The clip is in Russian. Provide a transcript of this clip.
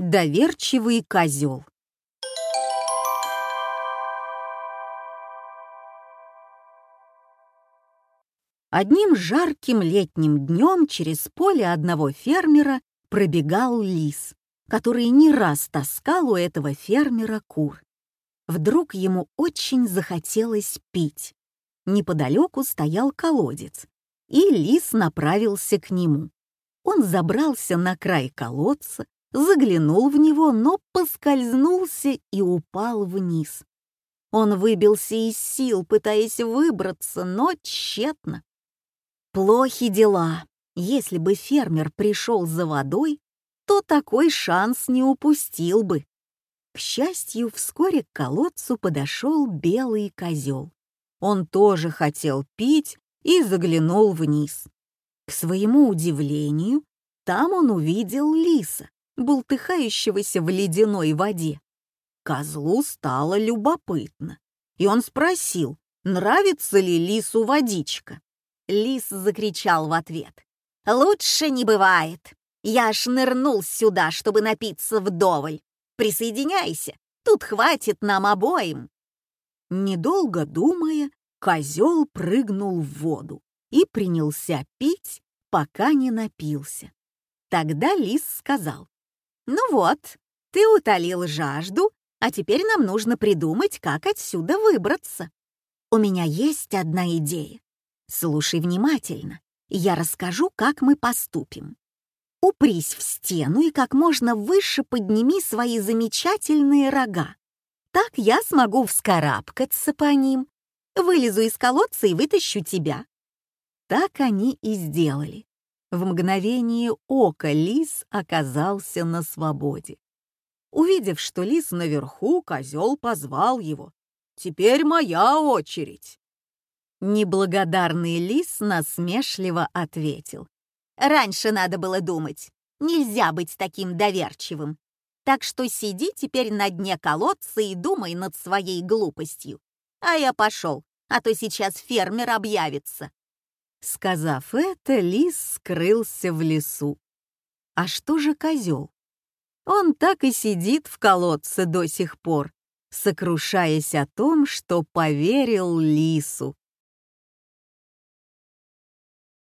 Доверчивый козел. Одним жарким летним днем через поле одного фермера пробегал лис, который не раз таскал у этого фермера кур. Вдруг ему очень захотелось пить. Неподалеку стоял колодец, и лис направился к нему. Он забрался на край колодца, заглянул в него, но поскользнулся и упал вниз. Он выбился из сил, пытаясь выбраться, но тщетно. Плохи дела. Если бы фермер пришел за водой, то такой шанс не упустил бы. К счастью, вскоре к колодцу подошел белый козел. Он тоже хотел пить и заглянул вниз. К своему удивлению, там он увидел лиса, бултыхающегося в ледяной воде. Козлу стало любопытно, и он спросил, нравится ли лису водичка. Лис закричал в ответ. «Лучше не бывает. Я аж нырнул сюда, чтобы напиться вдоволь. Присоединяйся, тут хватит нам обоим». Недолго думая, козел прыгнул в воду и принялся пить, пока не напился. Тогда лис сказал, «Ну вот, ты утолил жажду, а теперь нам нужно придумать, как отсюда выбраться. У меня есть одна идея. Слушай внимательно, я расскажу, как мы поступим. Упрись в стену и как можно выше подними свои замечательные рога. Так я смогу вскарабкаться по ним, вылезу из колодца и вытащу тебя. Так они и сделали. В мгновение ока лис оказался на свободе. Увидев, что лис наверху, козел позвал его. «Теперь моя очередь!» Неблагодарный лис насмешливо ответил. «Раньше надо было думать. Нельзя быть таким доверчивым. Так что сиди теперь на дне колодца и думай над своей глупостью. А я пошел, а то сейчас фермер объявится». Сказав это, лис скрылся в лесу. А что же козел? Он так и сидит в колодце до сих пор, сокрушаясь о том, что поверил лису.